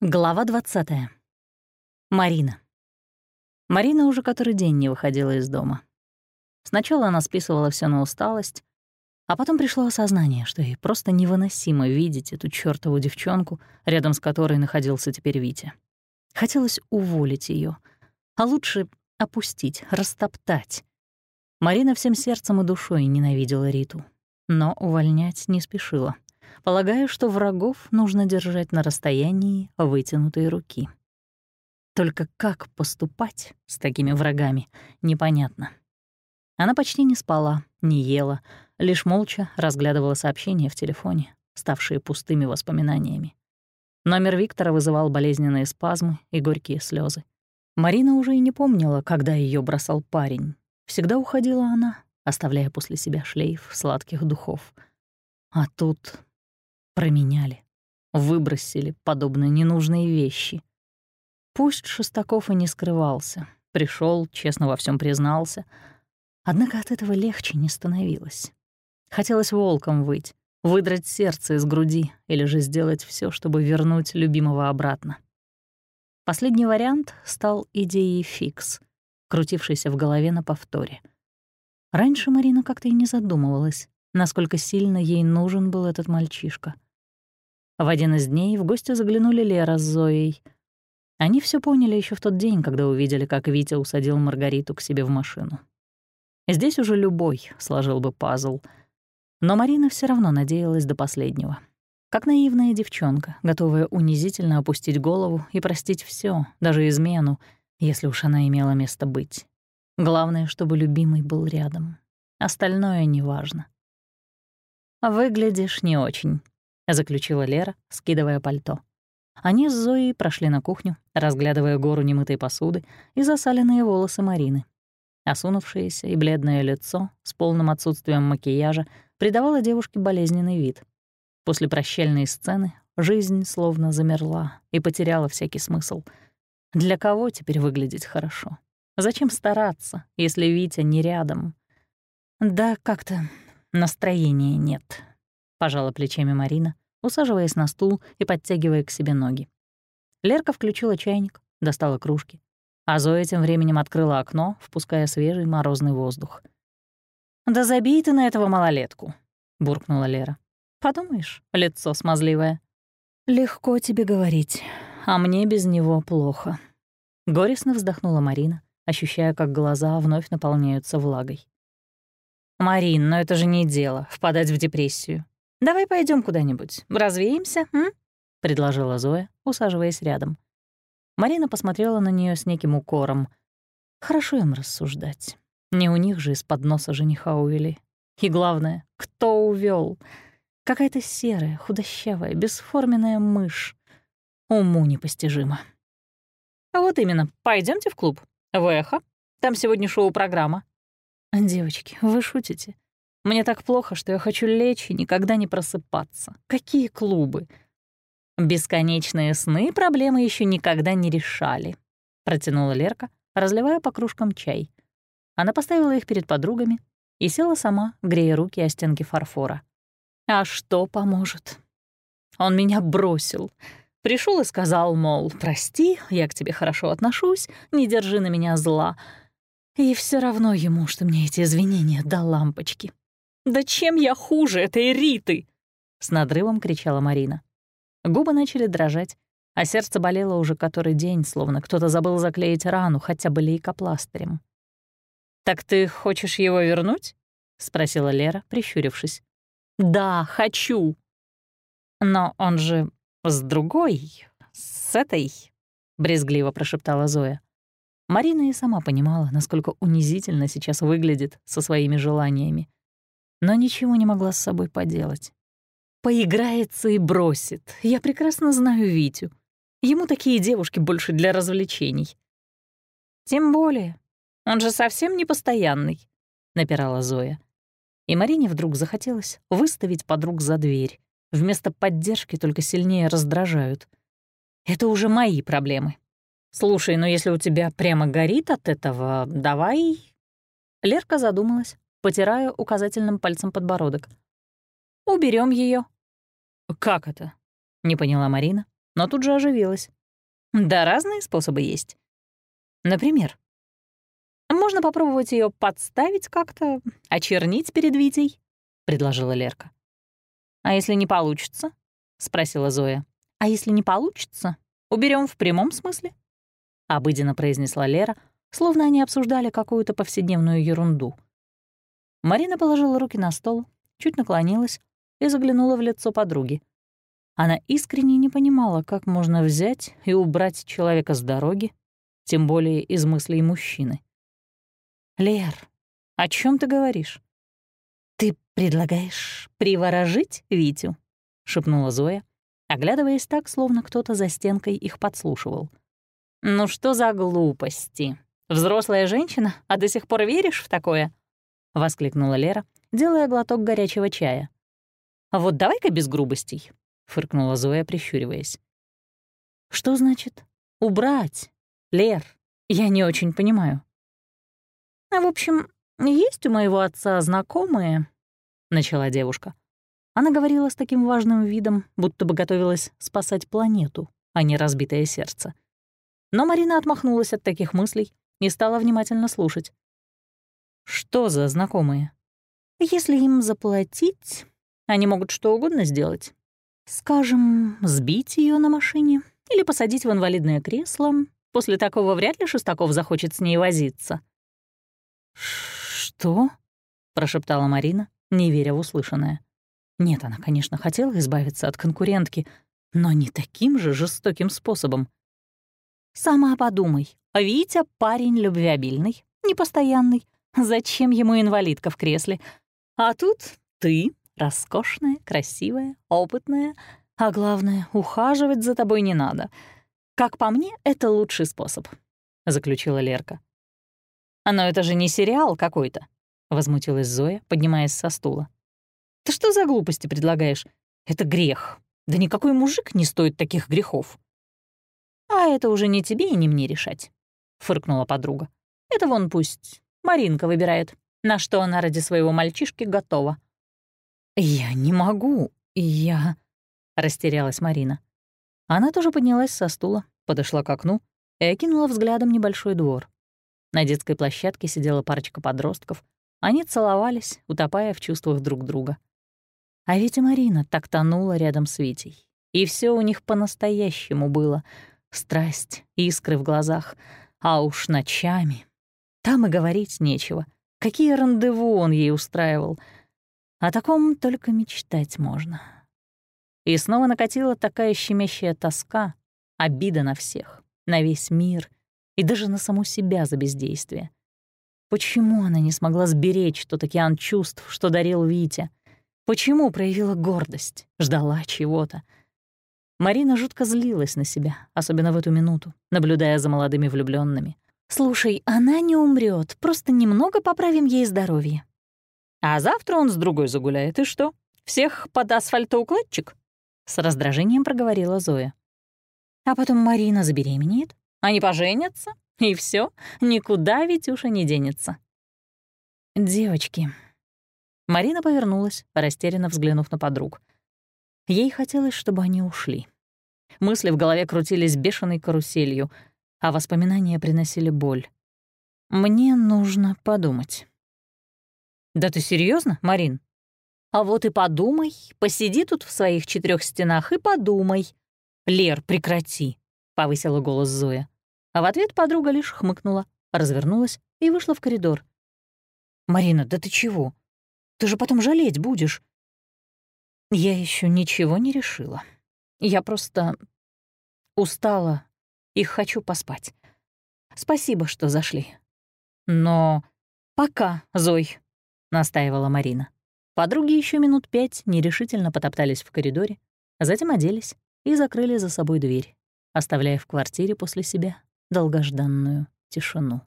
Глава 20. Марина. Марина уже который день не выходила из дома. Сначала она списывала все на усталость, а потом пришло осознание, что ей просто невыносимо видеть эту чёртову девчонку, рядом с которой находился теперь Витя. Хотелось уволить ее, а лучше опустить, растоптать. Марина всем сердцем и душой ненавидела Риту, но увольнять не спешила — Полагаю, что врагов нужно держать на расстоянии вытянутой руки. Только как поступать с такими врагами, непонятно. Она почти не спала, не ела, лишь молча разглядывала сообщения в телефоне, ставшие пустыми воспоминаниями. Номер Виктора вызывал болезненные спазмы и горькие слезы. Марина уже и не помнила, когда ее бросал парень. Всегда уходила она, оставляя после себя шлейф сладких духов. А тут променяли, выбросили подобные ненужные вещи. Пусть Шестаков и не скрывался, пришел, честно во всем признался, однако от этого легче не становилось. Хотелось волком выть, выдрать сердце из груди или же сделать все, чтобы вернуть любимого обратно. Последний вариант стал идеей фикс, крутившейся в голове на повторе. Раньше Марина как-то и не задумывалась, насколько сильно ей нужен был этот мальчишка — в один из дней в гости заглянули Лера с Зоей. Они все поняли еще в тот день, когда увидели, как Витя усадил Маргариту к себе в машину. Здесь уже любой сложил бы пазл. Но Марина все равно надеялась до последнего. Как наивная девчонка, готовая унизительно опустить голову и простить все, даже измену, если уж она имела место быть. Главное, чтобы любимый был рядом. Остальное неважно. «Выглядишь не очень», заключила Лера, скидывая пальто. Они с Зоей прошли на кухню, разглядывая гору немытой посуды и засаленные волосы Марины. Осунувшееся и бледное лицо с полным отсутствием макияжа придавало девушке болезненный вид. После прощальной сцены жизнь словно замерла и потеряла всякий смысл. Для кого теперь выглядеть хорошо? Зачем стараться, если Витя не рядом? Да как-то настроения нет, — пожала плечами Марина, усаживаясь на стул и подтягивая к себе ноги. Лерка включила чайник, достала кружки, а Зоя тем временем открыла окно, впуская свежий морозный воздух. «Да забей ты на этого малолетку», — буркнула Лера. «Подумаешь, лицо смазливое». «Легко тебе говорить, а мне без него плохо». Горестно вздохнула Марина, ощущая, как глаза вновь наполняются влагой. «Марин, но это же не дело — впадать в депрессию. «Давай пойдем куда-нибудь, развеемся, м?» — предложила Зоя, усаживаясь рядом. Марина посмотрела на нее с неким укором. «Хорошо им рассуждать. Не у них же из-под носа жениха увели. И главное, кто увел? Какая-то серая, худощавая, бесформенная мышь. Уму непостижимо». «А вот именно, пойдемте в клуб. В эхо. Там сегодня шоу-программа». «Девочки, вы шутите?» Мне так плохо, что я хочу лечь и никогда не просыпаться. Какие клубы? Бесконечные сны проблемы еще никогда не решали, протянула Лерка, разливая по кружкам чай. Она поставила их перед подругами и села сама, грея руки о стенки фарфора. А что поможет? Он меня бросил. Пришел и сказал, мол, прости, я к тебе хорошо отношусь, не держи на меня зла. И все равно ему, что мне эти извинения до лампочки. «Да чем я хуже этой Риты?» — с надрывом кричала Марина. Губы начали дрожать, а сердце болело уже который день, словно кто-то забыл заклеить рану хотя бы лейкопластырем. «Так ты хочешь его вернуть?» — спросила Лера, прищурившись. «Да, хочу». «Но он же с другой, с этой», — брезгливо прошептала Зоя. Марина и сама понимала, насколько унизительно сейчас выглядит со своими желаниями но ничего не могла с собой поделать. Поиграется и бросит. Я прекрасно знаю Витю. Ему такие девушки больше для развлечений. Тем более, он же совсем не постоянный, напирала Зоя. И Марине вдруг захотелось выставить подруг за дверь. Вместо поддержки только сильнее раздражают. Это уже мои проблемы. Слушай, но если у тебя прямо горит от этого, давай... Лерка задумалась, потирая указательным пальцем подбородок. Уберем ее. «Как это?» — не поняла Марина, но тут же оживилась. Да, разные способы есть. Например, можно попробовать ее подставить как-то, очернить перед Витей, предложила Лерка. А если не получится? спросила Зоя. А если не получится, уберем в прямом смысле? обыденно произнесла Лера, словно они обсуждали какую-то повседневную ерунду. Марина положила руки на стол, чуть наклонилась и заглянула в лицо подруги. Она искренне не понимала, как можно взять и убрать человека с дороги, тем более из мыслей мужчины. «Лер, о чем ты говоришь?» «Ты предлагаешь приворожить Витю?» — шепнула Зоя, оглядываясь так, словно кто-то за стенкой их подслушивал. «Ну что за глупости? Взрослая женщина, а до сих пор веришь в такое?» — воскликнула Лера, делая глоток горячего чая. «Вот давай-ка без грубостей», — фыркнула Зоя, прищуриваясь. «Что значит «убрать»? Лер, я не очень понимаю». «А «В общем, есть у моего отца знакомые», — начала девушка. Она говорила с таким важным видом, будто бы готовилась спасать планету, а не разбитое сердце. Но Марина отмахнулась от таких мыслей и стала внимательно слушать. «Что за знакомые?» «Если им заплатить, они могут что угодно сделать. Скажем, сбить ее на машине или посадить в инвалидное кресло. После такого вряд ли Шестаков захочет с ней возиться. «Что?» — прошептала Марина, не веря в услышанное. Нет, она, конечно, хотела избавиться от конкурентки, но не таким же жестоким способом. «Сама подумай, Витя — парень любвеобильный, непостоянный. Зачем ему инвалидка в кресле? А тут ты, Роскошная, красивая, опытная, а главное, ухаживать за тобой не надо. Как по мне, это лучший способ», — заключила Лерка. «А но это же не сериал какой-то», — возмутилась Зоя, поднимаясь со стула. «Ты что за глупости предлагаешь? Это грех. Да никакой мужик не стоит таких грехов». «А это уже не тебе и не мне решать», — фыркнула подруга. «Это вон пусть Маринка выбирает, на что она ради своего мальчишки готова». «Я не могу, я...» — растерялась Марина. Она тоже поднялась со стула, подошла к окну и окинула взглядом небольшой двор. На детской площадке сидела парочка подростков. Они целовались, утопая в чувствах друг друга. А ведь и Марина так тонула рядом с Витей. И все у них по-настоящему было. Страсть, искры в глазах. А уж ночами. Там и говорить нечего. Какие рандеву он ей устраивал — о таком только мечтать можно. И снова накатила такая щемящая тоска, обида на всех, на весь мир и даже на саму себя за бездействие. Почему она не смогла сберечь тот океан чувств, что дарил Витя? Почему проявила гордость, ждала чего-то? Марина жутко злилась на себя, особенно в эту минуту, наблюдая за молодыми влюбленными. «Слушай, она не умрет, просто немного поправим ей здоровье. А завтра он с другой загуляет, и что? Всех под асфальтоукладчик?» С раздражением проговорила Зоя. А потом Марина забеременеет, они поженятся, и все, никуда Витюша не денется. «Девочки». Марина повернулась, растерянно взглянув на подруг. Ей хотелось, чтобы они ушли. Мысли в голове крутились бешеной каруселью, а воспоминания приносили боль. «Мне нужно подумать». «Да ты серьезно, Марин?» «А вот и подумай, посиди тут в своих четырех стенах и подумай». «Лер, прекрати», — повысила голос Зоя. А в ответ подруга лишь хмыкнула, развернулась и вышла в коридор. «Марина, да ты чего? Ты же потом жалеть будешь». Я еще ничего не решила. Я просто устала и хочу поспать. Спасибо, что зашли. Но пока, Зой. — настаивала Марина. Подруги еще минут пять нерешительно потоптались в коридоре, затем оделись и закрыли за собой дверь, оставляя в квартире после себя долгожданную тишину.